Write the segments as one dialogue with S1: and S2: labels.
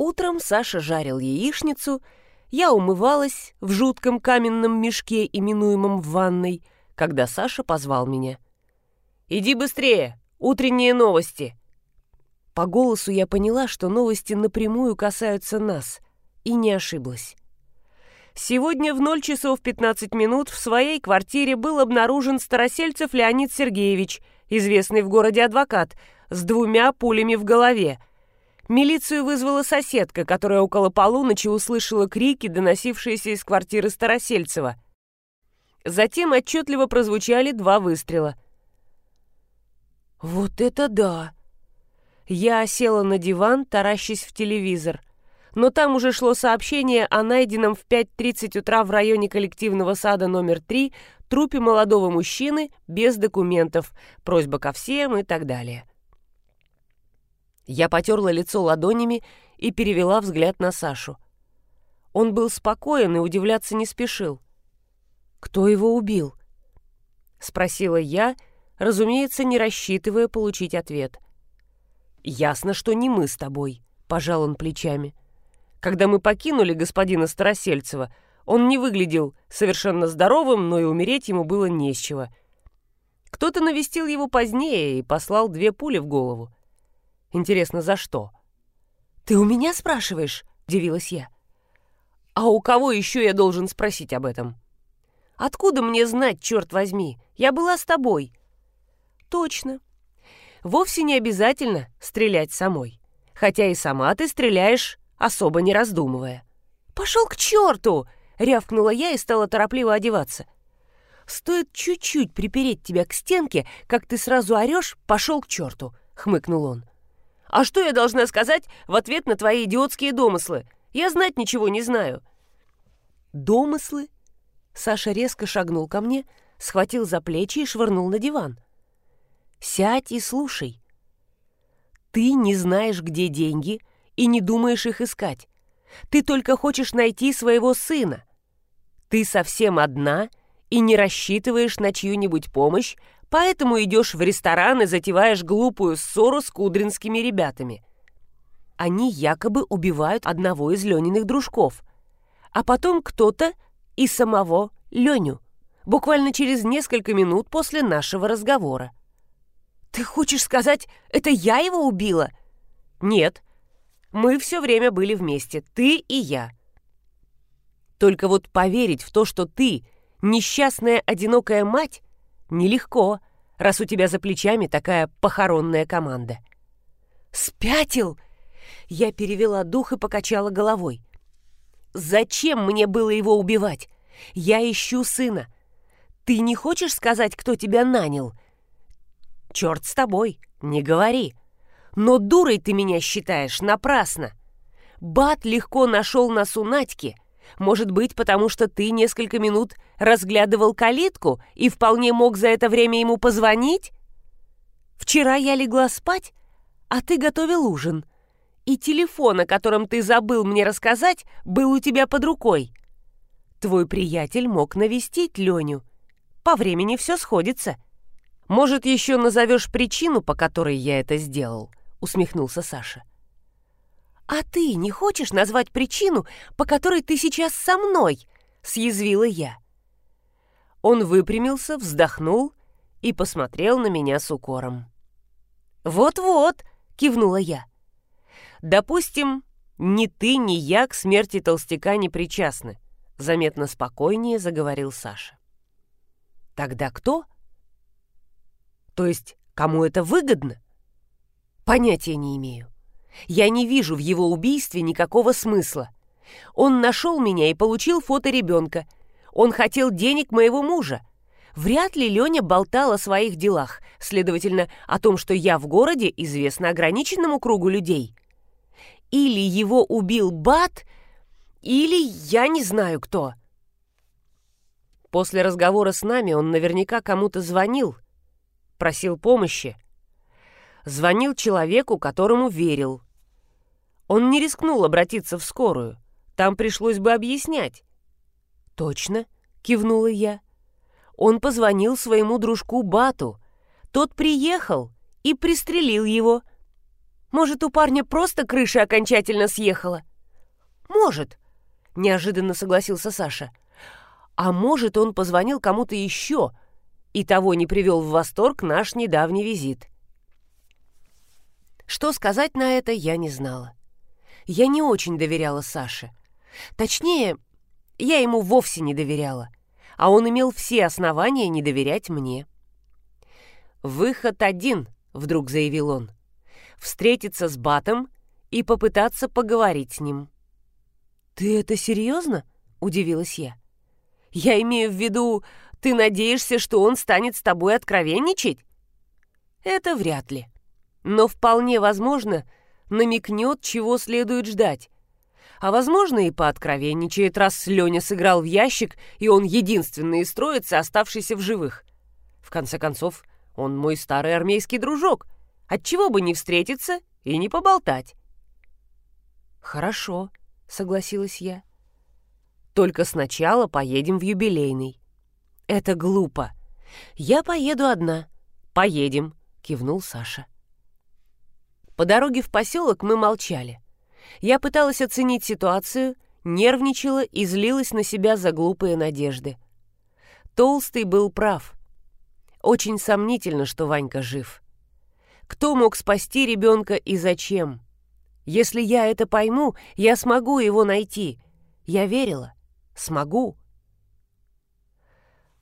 S1: Утром Саша жарил яичницу, я умывалась в жутком каменном мешке, именуемом ванной, когда Саша позвал меня. «Иди быстрее! Утренние новости!» По голосу я поняла, что новости напрямую касаются нас, и не ошиблась. Сегодня в 0 часов 15 минут в своей квартире был обнаружен Старосельцев Леонид Сергеевич, известный в городе адвокат, с двумя пулями в голове – Милицию вызвала соседка, которая около полуночи услышала крики, доносившиеся из квартиры Старосельцева. Затем отчетливо прозвучали два выстрела. «Вот это да!» Я села на диван, таращась в телевизор. Но там уже шло сообщение о найденном в 5.30 утра в районе коллективного сада номер 3 трупе молодого мужчины без документов, просьба ко всем и так далее. Я потерла лицо ладонями и перевела взгляд на Сашу. Он был спокоен и удивляться не спешил. «Кто его убил?» — спросила я, разумеется, не рассчитывая получить ответ. «Ясно, что не мы с тобой», — пожал он плечами. «Когда мы покинули господина Старосельцева, он не выглядел совершенно здоровым, но и умереть ему было не с чего. Кто-то навестил его позднее и послал две пули в голову. Интересно, за что? «Ты у меня спрашиваешь?» – удивилась я. «А у кого еще я должен спросить об этом?» «Откуда мне знать, черт возьми? Я была с тобой». «Точно. Вовсе не обязательно стрелять самой. Хотя и сама ты стреляешь, особо не раздумывая». «Пошел к черту!» — рявкнула я и стала торопливо одеваться. «Стоит чуть-чуть припереть тебя к стенке, как ты сразу орешь «пошел к черту!» — хмыкнул он. А что я должна сказать в ответ на твои идиотские домыслы? Я знать ничего не знаю». «Домыслы?» Саша резко шагнул ко мне, схватил за плечи и швырнул на диван. «Сядь и слушай. Ты не знаешь, где деньги, и не думаешь их искать. Ты только хочешь найти своего сына. Ты совсем одна и не рассчитываешь на чью-нибудь помощь, Поэтому идешь в ресторан и затеваешь глупую ссору с кудринскими ребятами. Они якобы убивают одного из Лениных дружков. А потом кто-то и самого Леню. Буквально через несколько минут после нашего разговора. «Ты хочешь сказать, это я его убила?» «Нет. Мы все время были вместе, ты и я». Только вот поверить в то, что ты несчастная одинокая мать, Нелегко, раз у тебя за плечами такая похоронная команда. «Спятил!» Я перевела дух и покачала головой. «Зачем мне было его убивать? Я ищу сына. Ты не хочешь сказать, кто тебя нанял?» «Черт с тобой, не говори. Но дурой ты меня считаешь напрасно. Бат легко нашел нас у Надьки, может быть, потому что ты несколько минут разглядывал калитку и вполне мог за это время ему позвонить? Вчера я легла спать, а ты готовил ужин. И телефон, о котором ты забыл мне рассказать, был у тебя под рукой. Твой приятель мог навестить Леню. По времени все сходится. Может, еще назовешь причину, по которой я это сделал?» — усмехнулся Саша. «А ты не хочешь назвать причину, по которой ты сейчас со мной?» — съязвила я. Он выпрямился, вздохнул и посмотрел на меня с укором. «Вот-вот», — кивнула я. «Допустим, ни ты, ни я к смерти толстяка не причастны», — заметно спокойнее заговорил Саша. «Тогда кто?» «То есть, кому это выгодно?» «Понятия не имею. Я не вижу в его убийстве никакого смысла. Он нашел меня и получил фото ребенка. Он хотел денег моего мужа. Вряд ли Леня болтал о своих делах, следовательно, о том, что я в городе, известно ограниченному кругу людей. Или его убил Бат, или я не знаю кто. После разговора с нами он наверняка кому-то звонил, просил помощи звонил человеку, которому верил. Он не рискнул обратиться в скорую. Там пришлось бы объяснять. «Точно», — кивнула я. Он позвонил своему дружку Бату. Тот приехал и пристрелил его. Может, у парня просто крыша окончательно съехала? Может, неожиданно согласился Саша. А может, он позвонил кому-то еще, и того не привел в восторг наш недавний визит. Что сказать на это, я не знала. Я не очень доверяла Саше. Точнее, я ему вовсе не доверяла, а он имел все основания не доверять мне. «Выход один», — вдруг заявил он. «Встретиться с Батом и попытаться поговорить с ним». «Ты это серьезно?» — удивилась я. «Я имею в виду, ты надеешься, что он станет с тобой откровенничать?» «Это вряд ли. Но вполне возможно, намекнет, чего следует ждать. А возможно, и пооткровенничает, раз Леня сыграл в ящик, и он единственный из троицы, оставшийся в живых. В конце концов, он мой старый армейский дружок. Отчего бы не встретиться и не поболтать?» «Хорошо», — согласилась я. «Только сначала поедем в юбилейный». «Это глупо. Я поеду одна». «Поедем», — кивнул Саша. По дороге в поселок мы молчали. Я пыталась оценить ситуацию, нервничала и злилась на себя за глупые надежды. Толстый был прав. Очень сомнительно, что Ванька жив. Кто мог спасти ребенка и зачем? Если я это пойму, я смогу его найти. Я верила. Смогу.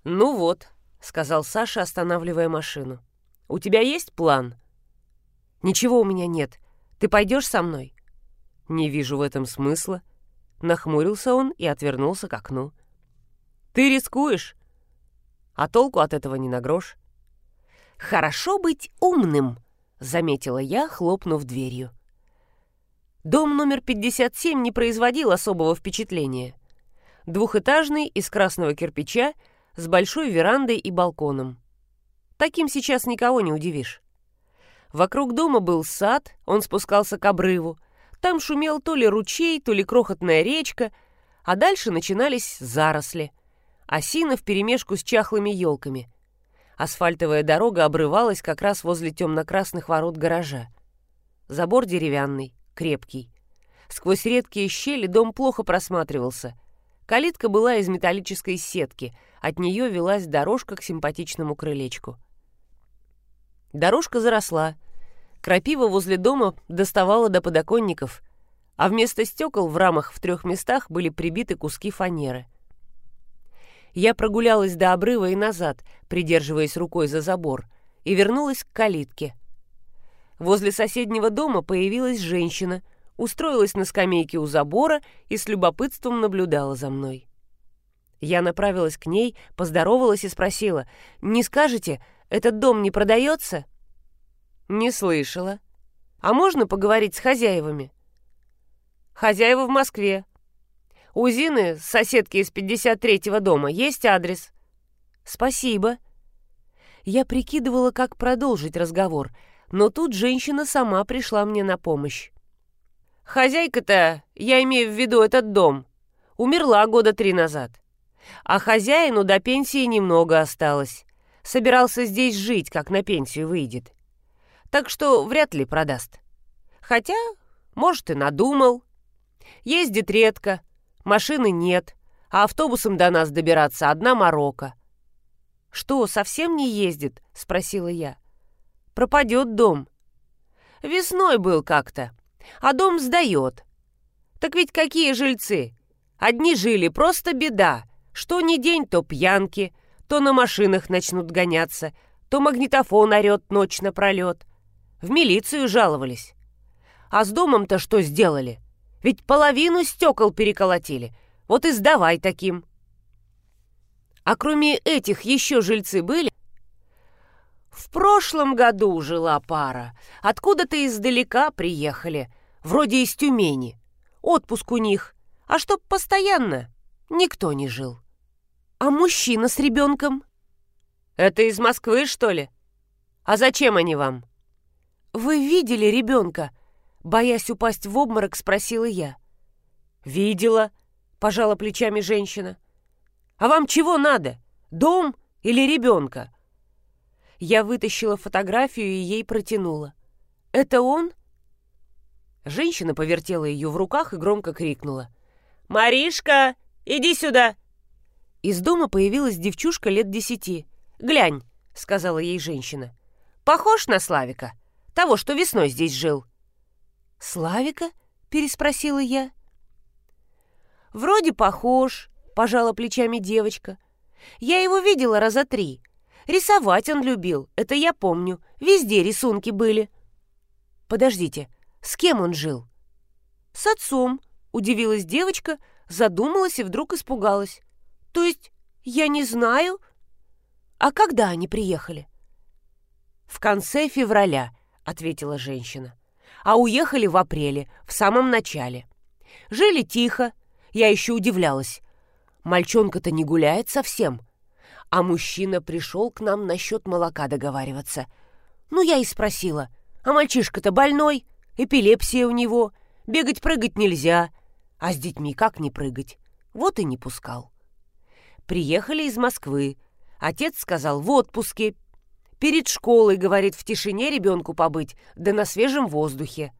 S1: «Ну вот», — сказал Саша, останавливая машину. «У тебя есть план?» «Ничего у меня нет. Ты пойдешь со мной?» «Не вижу в этом смысла». Нахмурился он и отвернулся к окну. «Ты рискуешь, а толку от этого не на грош». «Хорошо быть умным», — заметила я, хлопнув дверью. Дом номер 57 не производил особого впечатления. Двухэтажный, из красного кирпича, с большой верандой и балконом. Таким сейчас никого не удивишь. Вокруг дома был сад, он спускался к обрыву. Там шумел то ли ручей, то ли крохотная речка, а дальше начинались заросли. Осина вперемешку с чахлыми елками. Асфальтовая дорога обрывалась как раз возле темно-красных ворот гаража. Забор деревянный, крепкий. Сквозь редкие щели дом плохо просматривался. Калитка была из металлической сетки, от нее велась дорожка к симпатичному крылечку. Дорожка заросла. Крапива возле дома доставала до подоконников, а вместо стекол в рамах в трех местах были прибиты куски фанеры. Я прогулялась до обрыва и назад, придерживаясь рукой за забор, и вернулась к калитке. Возле соседнего дома появилась женщина, устроилась на скамейке у забора и с любопытством наблюдала за мной. Я направилась к ней, поздоровалась и спросила, «Не скажете, этот дом не продается?» «Не слышала. А можно поговорить с хозяевами?» «Хозяева в Москве. У Зины, соседки из 53-го дома, есть адрес». «Спасибо». Я прикидывала, как продолжить разговор, но тут женщина сама пришла мне на помощь. «Хозяйка-то, я имею в виду этот дом, умерла года три назад. А хозяину до пенсии немного осталось собирался здесь жить, как на пенсию выйдет. Так что вряд ли продаст. Хотя, может, и надумал. Ездит редко, машины нет, а автобусом до нас добираться одна морока. «Что, совсем не ездит?» — спросила я. «Пропадет дом». «Весной был как-то, а дом сдает. Так ведь какие жильцы? Одни жили, просто беда. Что ни день, то пьянки, то на машинах начнут гоняться, то магнитофон орет ночь напролет. В милицию жаловались. А с домом-то что сделали? Ведь половину стекол переколотили. Вот и сдавай таким. А кроме этих еще жильцы были? В прошлом году жила пара. Откуда-то издалека приехали. Вроде из Тюмени. Отпуск у них. А чтоб постоянно, никто не жил. «А мужчина с ребенком?» «Это из Москвы, что ли? А зачем они вам?» «Вы видели ребенка?» Боясь упасть в обморок, спросила я. «Видела», — пожала плечами женщина. «А вам чего надо? Дом или ребенка?» Я вытащила фотографию и ей протянула. «Это он?» Женщина повертела ее в руках и громко крикнула. «Маришка, иди сюда!» Из дома появилась девчушка лет десяти. «Глянь», — сказала ей женщина. «Похож на Славика, того, что весной здесь жил». «Славика?» — переспросила я. «Вроде похож», — пожала плечами девочка. «Я его видела раза три. Рисовать он любил, это я помню. Везде рисунки были». «Подождите, с кем он жил?» «С отцом», — удивилась девочка, задумалась и вдруг испугалась. «То есть я не знаю?» «А когда они приехали?» «В конце февраля», — ответила женщина. «А уехали в апреле, в самом начале. Жили тихо, я еще удивлялась. Мальчонка-то не гуляет совсем. А мужчина пришел к нам насчет молока договариваться. Ну, я и спросила, а мальчишка-то больной, эпилепсия у него, бегать-прыгать нельзя. А с детьми как не прыгать? Вот и не пускал. Приехали из Москвы. Отец сказал в отпуске. Перед школой, говорит, в тишине ребенку побыть, да на свежем воздухе.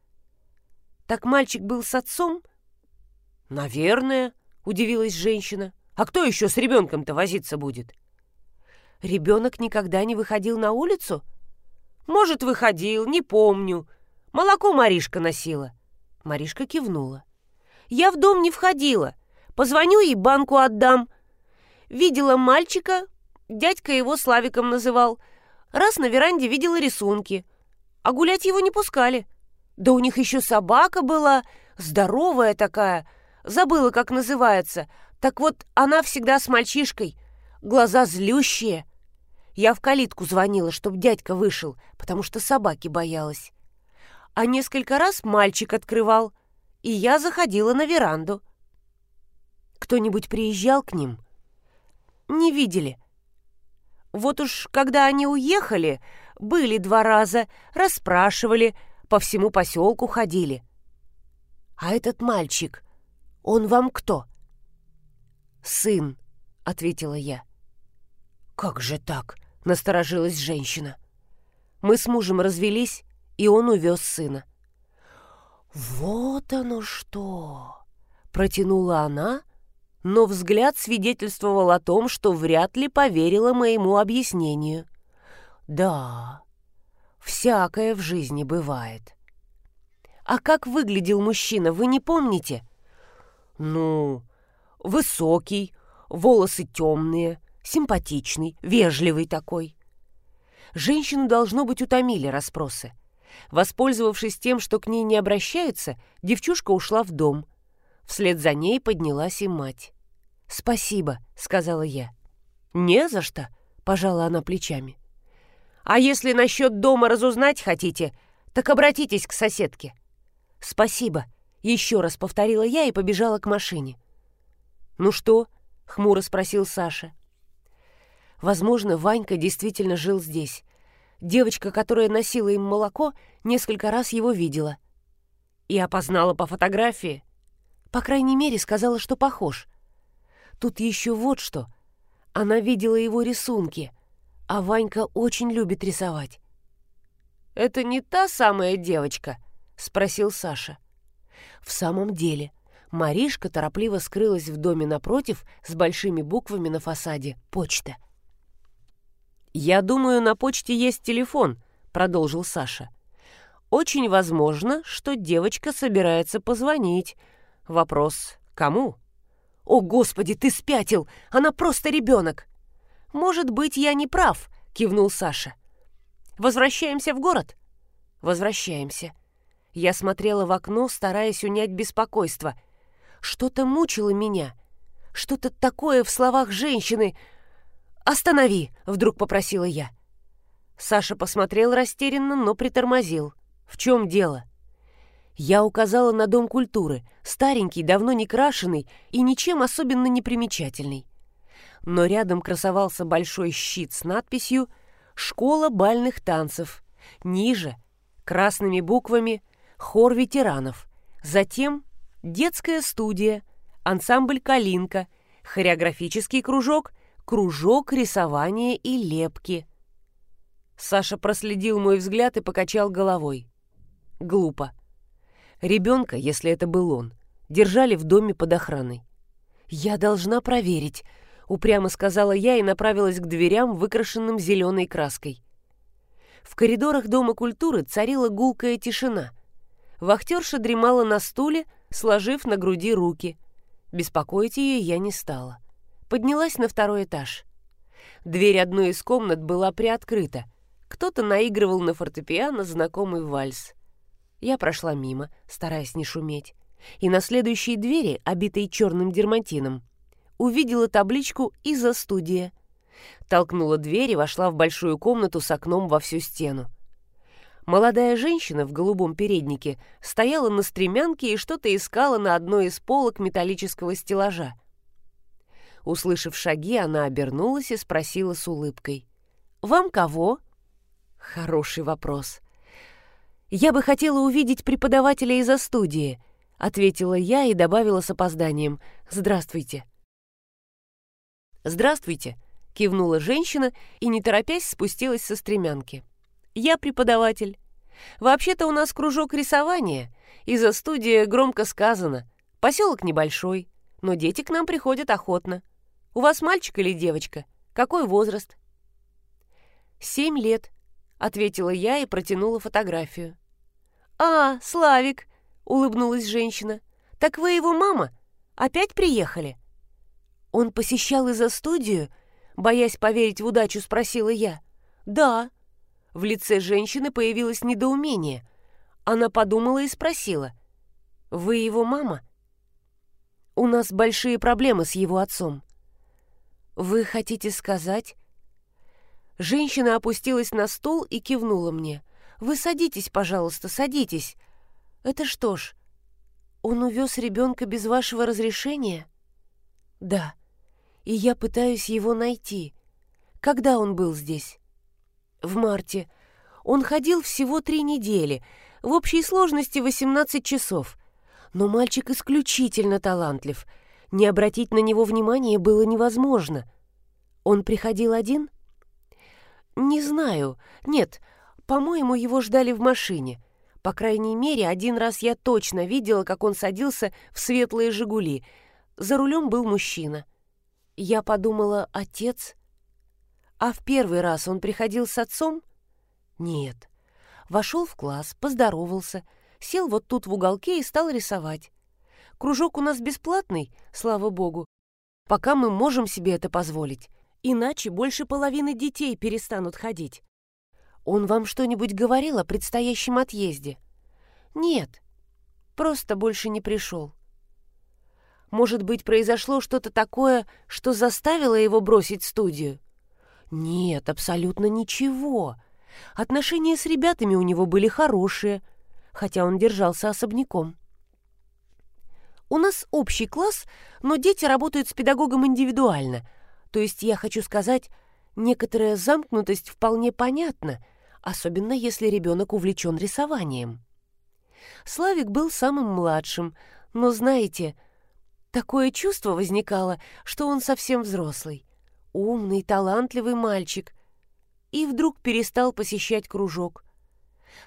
S1: Так мальчик был с отцом? Наверное, удивилась женщина. А кто еще с ребенком-то возиться будет? Ребенок никогда не выходил на улицу? Может, выходил, не помню. Молоко Маришка носила. Маришка кивнула. Я в дом не входила. Позвоню и банку отдам. Видела мальчика, дядька его Славиком называл. Раз на веранде видела рисунки. А гулять его не пускали. Да у них еще собака была, здоровая такая. Забыла, как называется. Так вот, она всегда с мальчишкой. Глаза злющие. Я в калитку звонила, чтоб дядька вышел, потому что собаки боялась. А несколько раз мальчик открывал, и я заходила на веранду. Кто-нибудь приезжал к ним? Не видели. Вот уж когда они уехали, были два раза, расспрашивали, по всему поселку ходили. А этот мальчик, он вам кто? Сын, ответила я. Как же так? Насторожилась женщина. Мы с мужем развелись, и он увез сына. «Вот оно что!» — протянула она, но взгляд свидетельствовал о том, что вряд ли поверила моему объяснению. «Да, всякое в жизни бывает». «А как выглядел мужчина, вы не помните?» «Ну, высокий, волосы темные, симпатичный, вежливый такой». Женщину, должно быть, утомили расспросы. Воспользовавшись тем, что к ней не обращаются, девчушка ушла в дом. Вслед за ней поднялась и мать. «Спасибо», — сказала я. «Не за что», — пожала она плечами. «А если насчет дома разузнать хотите, так обратитесь к соседке». «Спасибо», — еще раз повторила я и побежала к машине. «Ну что?» — хмуро спросил Саша. Возможно, Ванька действительно жил здесь, Девочка, которая носила им молоко, несколько раз его видела. И опознала по фотографии. По крайней мере, сказала, что похож. Тут еще вот что. Она видела его рисунки, а Ванька очень любит рисовать. «Это не та самая девочка?» — спросил Саша. В самом деле, Маришка торопливо скрылась в доме напротив с большими буквами на фасаде «Почта». «Я думаю, на почте есть телефон», — продолжил Саша. «Очень возможно, что девочка собирается позвонить. Вопрос — кому?» «О, Господи, ты спятил! Она просто ребенок!» «Может быть, я не прав», — кивнул Саша. «Возвращаемся в город?» «Возвращаемся». Я смотрела в окно, стараясь унять беспокойство. Что-то мучило меня. Что-то такое в словах женщины, «Останови!» — вдруг попросила я. Саша посмотрел растерянно, но притормозил. «В чем дело?» Я указала на Дом культуры, старенький, давно не крашеный и ничем особенно не примечательный. Но рядом красовался большой щит с надписью «Школа бальных танцев». Ниже, красными буквами, «Хор ветеранов». Затем детская студия, ансамбль «Калинка», хореографический кружок кружок рисования и лепки. Саша проследил мой взгляд и покачал головой. Глупо. Ребенка, если это был он, держали в доме под охраной. «Я должна проверить», — упрямо сказала я и направилась к дверям, выкрашенным зеленой краской. В коридорах Дома культуры царила гулкая тишина. Вахтерша дремала на стуле, сложив на груди руки. Беспокоить ее я не стала. Поднялась на второй этаж. Дверь одной из комнат была приоткрыта. Кто-то наигрывал на фортепиано знакомый вальс. Я прошла мимо, стараясь не шуметь, и на следующей двери, обитой черным дерматином, увидела табличку «Изо-студия». Толкнула дверь и вошла в большую комнату с окном во всю стену. Молодая женщина в голубом переднике стояла на стремянке и что-то искала на одной из полок металлического стеллажа. Услышав шаги, она обернулась и спросила с улыбкой. «Вам кого?» «Хороший вопрос». «Я бы хотела увидеть преподавателя из-за студии», — ответила я и добавила с опозданием. «Здравствуйте». «Здравствуйте», — кивнула женщина и, не торопясь, спустилась со стремянки. «Я преподаватель. Вообще-то у нас кружок рисования. Из-за студии громко сказано. Поселок небольшой, но дети к нам приходят охотно. У вас мальчик или девочка? Какой возраст?» «Семь лет», — ответила я и протянула фотографию. «А, Славик!» — улыбнулась женщина. «Так вы его мама? Опять приехали?» «Он посещал из-за студию?» Боясь поверить в удачу, спросила я. «Да». В лице женщины появилось недоумение. Она подумала и спросила. «Вы его мама?» «У нас большие проблемы с его отцом». «Вы хотите сказать?» Женщина опустилась на стул и кивнула мне. Вы садитесь, пожалуйста, садитесь. Это что ж, он увез ребенка без вашего разрешения? Да. И я пытаюсь его найти. Когда он был здесь? В марте. Он ходил всего три недели. В общей сложности 18 часов. Но мальчик исключительно талантлив. Не обратить на него внимания было невозможно. Он приходил один? Не знаю. Нет, по-моему, его ждали в машине. По крайней мере, один раз я точно видела, как он садился в светлые «Жигули». За рулем был мужчина. Я подумала, отец? А в первый раз он приходил с отцом? Нет. Вошел в класс, поздоровался, сел вот тут в уголке и стал рисовать. Кружок у нас бесплатный, слава богу. Пока мы можем себе это позволить. Иначе больше половины детей перестанут ходить. Он вам что-нибудь говорил о предстоящем отъезде? Нет, просто больше не пришел. Может быть, произошло что-то такое, что заставило его бросить студию? Нет, абсолютно ничего. Отношения с ребятами у него были хорошие, хотя он держался особняком. У нас общий класс, но дети работают с педагогом индивидуально. То есть, я хочу сказать, некоторая замкнутость вполне понятна — особенно если ребенок увлечен рисованием. Славик был самым младшим, но, знаете, такое чувство возникало, что он совсем взрослый, умный, талантливый мальчик, и вдруг перестал посещать кружок.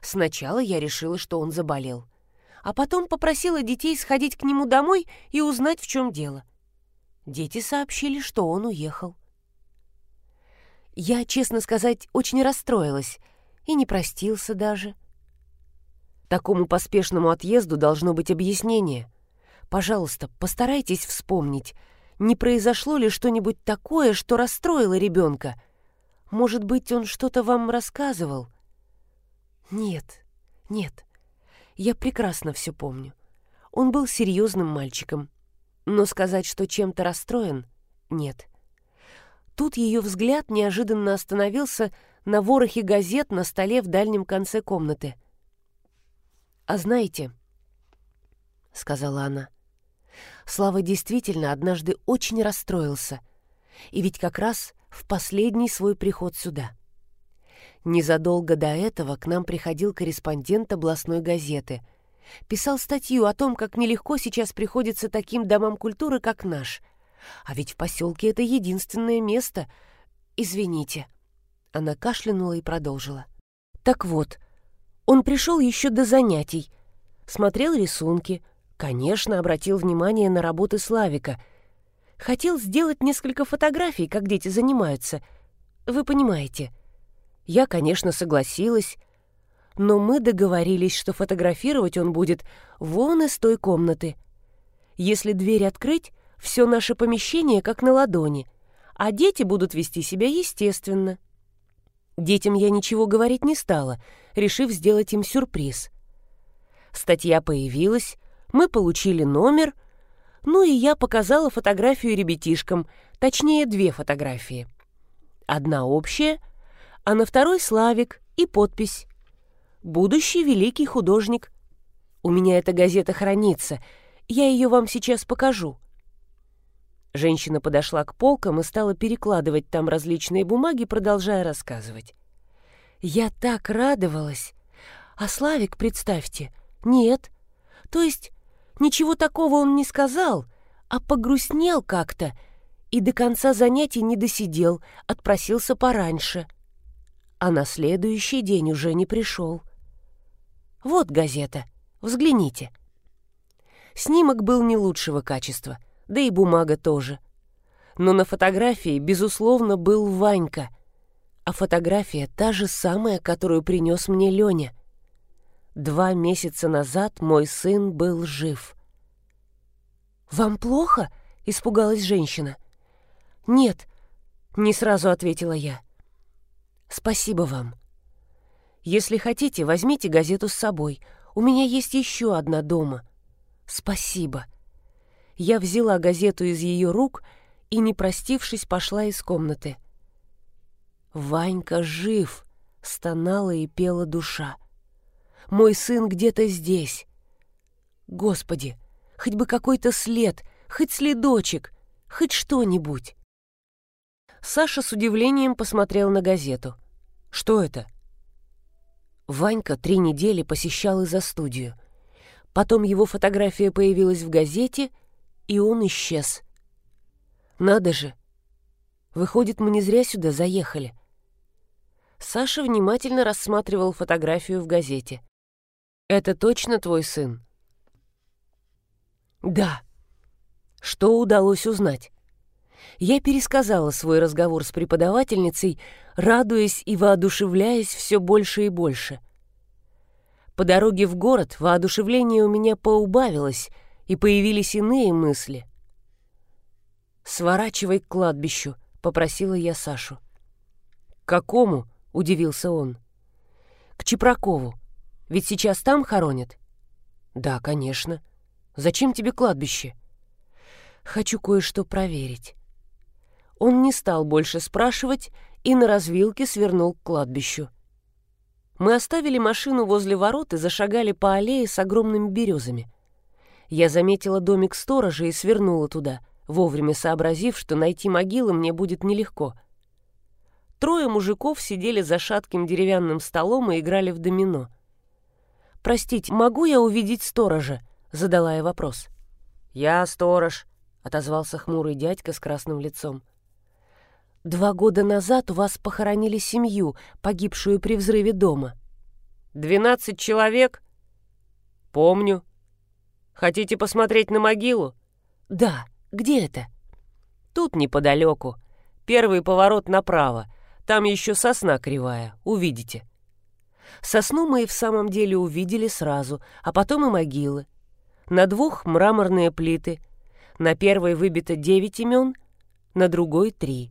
S1: Сначала я решила, что он заболел, а потом попросила детей сходить к нему домой и узнать, в чем дело. Дети сообщили, что он уехал. Я, честно сказать, очень расстроилась — и не простился даже. Такому поспешному отъезду должно быть объяснение. Пожалуйста, постарайтесь вспомнить, не произошло ли что-нибудь такое, что расстроило ребенка. Может быть, он что-то вам рассказывал? Нет, нет, я прекрасно все помню. Он был серьезным мальчиком, но сказать, что чем-то расстроен, нет. Тут ее взгляд неожиданно остановился на ворохе газет на столе в дальнем конце комнаты. «А знаете», — сказала она, — «Слава действительно однажды очень расстроился, и ведь как раз в последний свой приход сюда». Незадолго до этого к нам приходил корреспондент областной газеты. Писал статью о том, как нелегко сейчас приходится таким домам культуры, как наш. А ведь в поселке это единственное место. Извините. Она кашлянула и продолжила. «Так вот, он пришел еще до занятий. смотрел рисунки, конечно, обратил внимание на работы Славика. Хотел сделать несколько фотографий, как дети занимаются. Вы понимаете. Я, конечно, согласилась, но мы договорились, что фотографировать он будет вон из той комнаты. Если дверь открыть, все наше помещение как на ладони, а дети будут вести себя естественно. Детям я ничего говорить не стала, решив сделать им сюрприз. Статья появилась, мы получили номер, ну и я показала фотографию ребятишкам, точнее две фотографии. Одна общая, а на второй Славик и подпись «Будущий великий художник». У меня эта газета хранится, я ее вам сейчас покажу. Женщина подошла к полкам и стала перекладывать там различные бумаги, продолжая рассказывать. «Я так радовалась! А Славик, представьте, нет. То есть ничего такого он не сказал, а погрустнел как-то и до конца занятий не досидел, отпросился пораньше. А на следующий день уже не пришел. Вот газета, взгляните». Снимок был не лучшего качества — да и бумага тоже. Но на фотографии, безусловно, был Ванька, а фотография та же самая, которую принес мне Леня. Два месяца назад мой сын был жив. «Вам плохо?» — испугалась женщина. «Нет», — не сразу ответила я. «Спасибо вам. Если хотите, возьмите газету с собой. У меня есть еще одна дома. Спасибо» я взяла газету из ее рук и, не простившись, пошла из комнаты. «Ванька жив!» — стонала и пела душа. «Мой сын где-то здесь!» «Господи, хоть бы какой-то след, хоть следочек, хоть что-нибудь!» Саша с удивлением посмотрел на газету. «Что это?» Ванька три недели посещал из-за студию. Потом его фотография появилась в газете — и он исчез. Надо же! Выходит, мы не зря сюда заехали. Саша внимательно рассматривал фотографию в газете. «Это точно твой сын?» «Да». Что удалось узнать? Я пересказала свой разговор с преподавательницей, радуясь и воодушевляясь все больше и больше. По дороге в город воодушевление у меня поубавилось — и появились иные мысли. «Сворачивай к кладбищу», — попросила я Сашу. «К какому?» — удивился он. «К Чепракову. Ведь сейчас там хоронят?» «Да, конечно. Зачем тебе кладбище?» «Хочу кое-что проверить». Он не стал больше спрашивать и на развилке свернул к кладбищу. Мы оставили машину возле ворот и зашагали по аллее с огромными березами. Я заметила домик сторожа и свернула туда, вовремя сообразив, что найти могилы мне будет нелегко. Трое мужиков сидели за шатким деревянным столом и играли в домино. «Простите, могу я увидеть сторожа?» — задала я вопрос. «Я сторож», — отозвался хмурый дядька с красным лицом. «Два года назад у вас похоронили семью, погибшую при взрыве дома». «Двенадцать человек?» «Помню», Хотите посмотреть на могилу? Да. Где это? Тут неподалеку. Первый поворот направо. Там еще сосна кривая. Увидите. Сосну мы и в самом деле увидели сразу, а потом и могилы. На двух мраморные плиты. На первой выбито девять имен, на другой — три.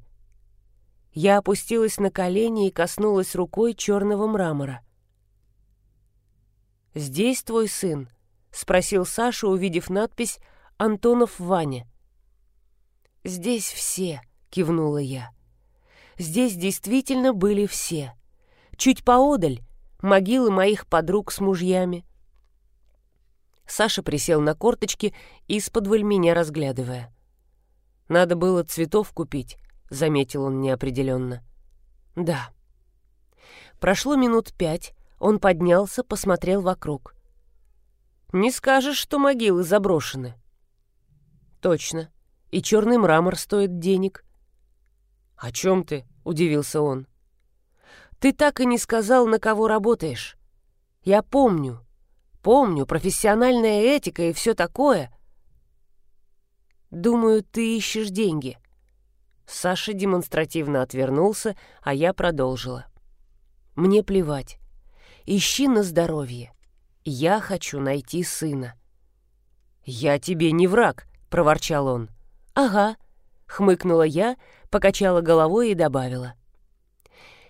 S1: Я опустилась на колени и коснулась рукой черного мрамора. «Здесь твой сын», — спросил Саша, увидев надпись «Антонов Ваня». «Здесь все», — кивнула я. «Здесь действительно были все. Чуть поодаль — могилы моих подруг с мужьями». Саша присел на корточки, из-под меня разглядывая. «Надо было цветов купить», — заметил он неопределенно. «Да». Прошло минут пять, он поднялся, посмотрел вокруг — не скажешь, что могилы заброшены. Точно. И черный мрамор стоит денег. О чем ты? Удивился он. Ты так и не сказал, на кого работаешь. Я помню. Помню, профессиональная этика и все такое. Думаю, ты ищешь деньги. Саша демонстративно отвернулся, а я продолжила. Мне плевать. Ищи на здоровье. Я хочу найти сына. «Я тебе не враг», — проворчал он. «Ага», — хмыкнула я, покачала головой и добавила.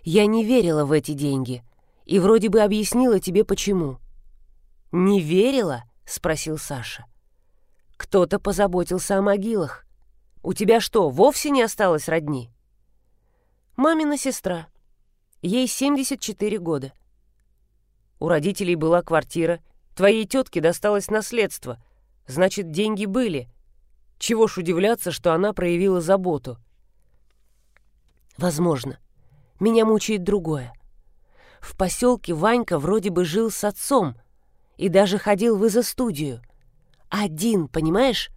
S1: «Я не верила в эти деньги и вроде бы объяснила тебе, почему». «Не верила?» — спросил Саша. «Кто-то позаботился о могилах. У тебя что, вовсе не осталось родни?» «Мамина сестра. Ей 74 года. У родителей была квартира, твоей тетке досталось наследство — Значит, деньги были. Чего ж удивляться, что она проявила заботу? Возможно. Меня мучает другое. В поселке Ванька вроде бы жил с отцом и даже ходил в изо-студию. Один, понимаешь?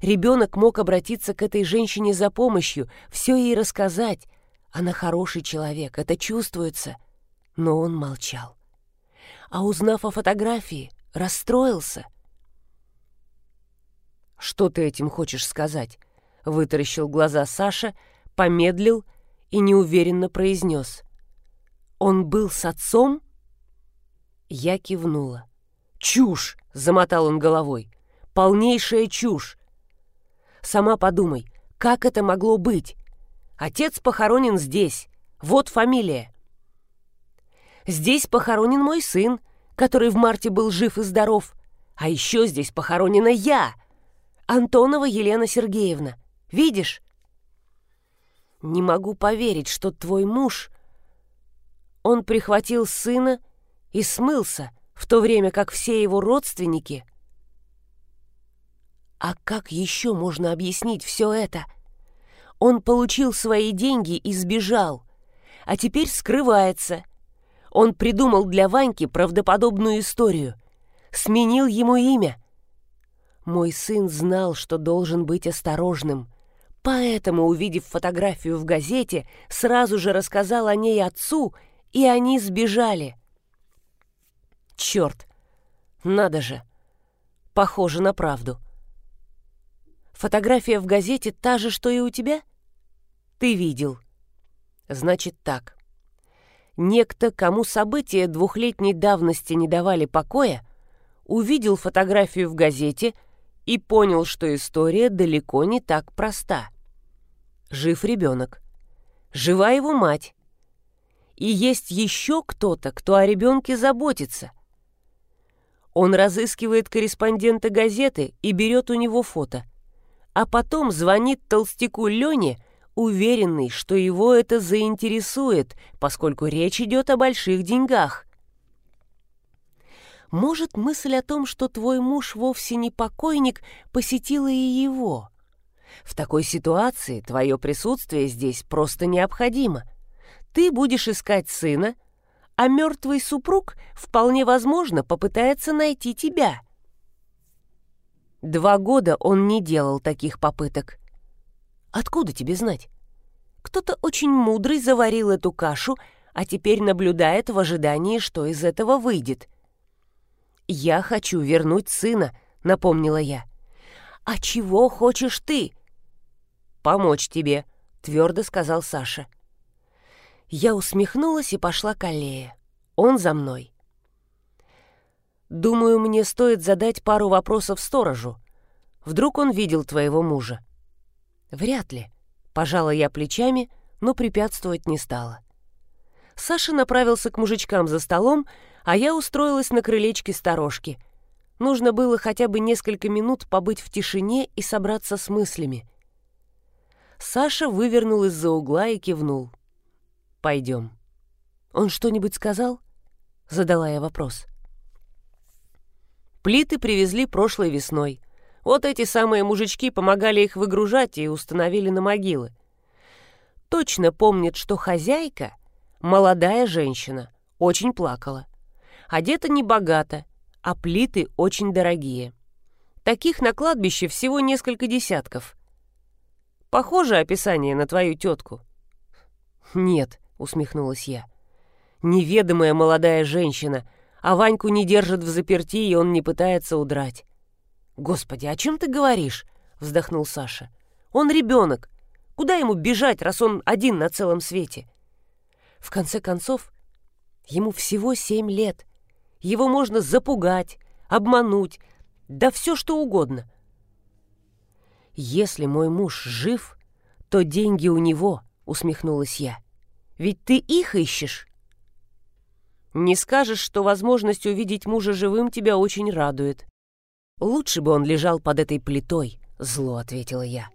S1: Ребенок мог обратиться к этой женщине за помощью, все ей рассказать. Она хороший человек, это чувствуется. Но он молчал. А узнав о фотографии, расстроился — «Что ты этим хочешь сказать?» — вытаращил глаза Саша, помедлил и неуверенно произнес. «Он был с отцом?» Я кивнула. «Чушь!» — замотал он головой. «Полнейшая чушь! Сама подумай, как это могло быть? Отец похоронен здесь, вот фамилия. Здесь похоронен мой сын, который в марте был жив и здоров, а еще здесь похоронена я!» Антонова Елена Сергеевна. Видишь? Не могу поверить, что твой муж... Он прихватил сына и смылся, в то время как все его родственники... А как еще можно объяснить все это? Он получил свои деньги и сбежал, а теперь скрывается. Он придумал для Ваньки правдоподобную историю, сменил ему имя — мой сын знал, что должен быть осторожным, поэтому, увидев фотографию в газете, сразу же рассказал о ней отцу, и они сбежали. Черт, надо же, похоже на правду. Фотография в газете та же, что и у тебя? Ты видел. Значит так. Некто, кому события двухлетней давности не давали покоя, увидел фотографию в газете — и понял, что история далеко не так проста. Жив ребенок. Жива его мать. И есть еще кто-то, кто о ребенке заботится. Он разыскивает корреспондента газеты и берет у него фото. А потом звонит толстяку Лене, уверенный, что его это заинтересует, поскольку речь идет о больших деньгах. Может, мысль о том, что твой муж вовсе не покойник, посетила и его. В такой ситуации твое присутствие здесь просто необходимо. Ты будешь искать сына, а мертвый супруг вполне возможно попытается найти тебя. Два года он не делал таких попыток. Откуда тебе знать? Кто-то очень мудрый заварил эту кашу, а теперь наблюдает в ожидании, что из этого выйдет — «Я хочу вернуть сына», — напомнила я. «А чего хочешь ты?» «Помочь тебе», — твердо сказал Саша. Я усмехнулась и пошла к аллее. Он за мной. «Думаю, мне стоит задать пару вопросов сторожу. Вдруг он видел твоего мужа?» «Вряд ли», — пожала я плечами, но препятствовать не стала. Саша направился к мужичкам за столом, а я устроилась на крылечке сторожки. Нужно было хотя бы несколько минут побыть в тишине и собраться с мыслями. Саша вывернул из-за угла и кивнул. «Пойдем». «Он что-нибудь сказал?» — задала я вопрос. Плиты привезли прошлой весной. Вот эти самые мужички помогали их выгружать и установили на могилы. Точно помнит, что хозяйка, молодая женщина, очень плакала. Одета небогато, а плиты очень дорогие. Таких на кладбище всего несколько десятков. Похоже описание на твою тетку. «Нет», — усмехнулась я. «Неведомая молодая женщина, а Ваньку не держат в заперти, и он не пытается удрать. «Господи, о чем ты говоришь?» — вздохнул Саша. «Он ребенок. Куда ему бежать, раз он один на целом свете?» В конце концов, ему всего семь лет. Его можно запугать, обмануть, да все что угодно. «Если мой муж жив, то деньги у него», — усмехнулась я. «Ведь ты их ищешь». «Не скажешь, что возможность увидеть мужа живым тебя очень радует». «Лучше бы он лежал под этой плитой», — зло ответила я.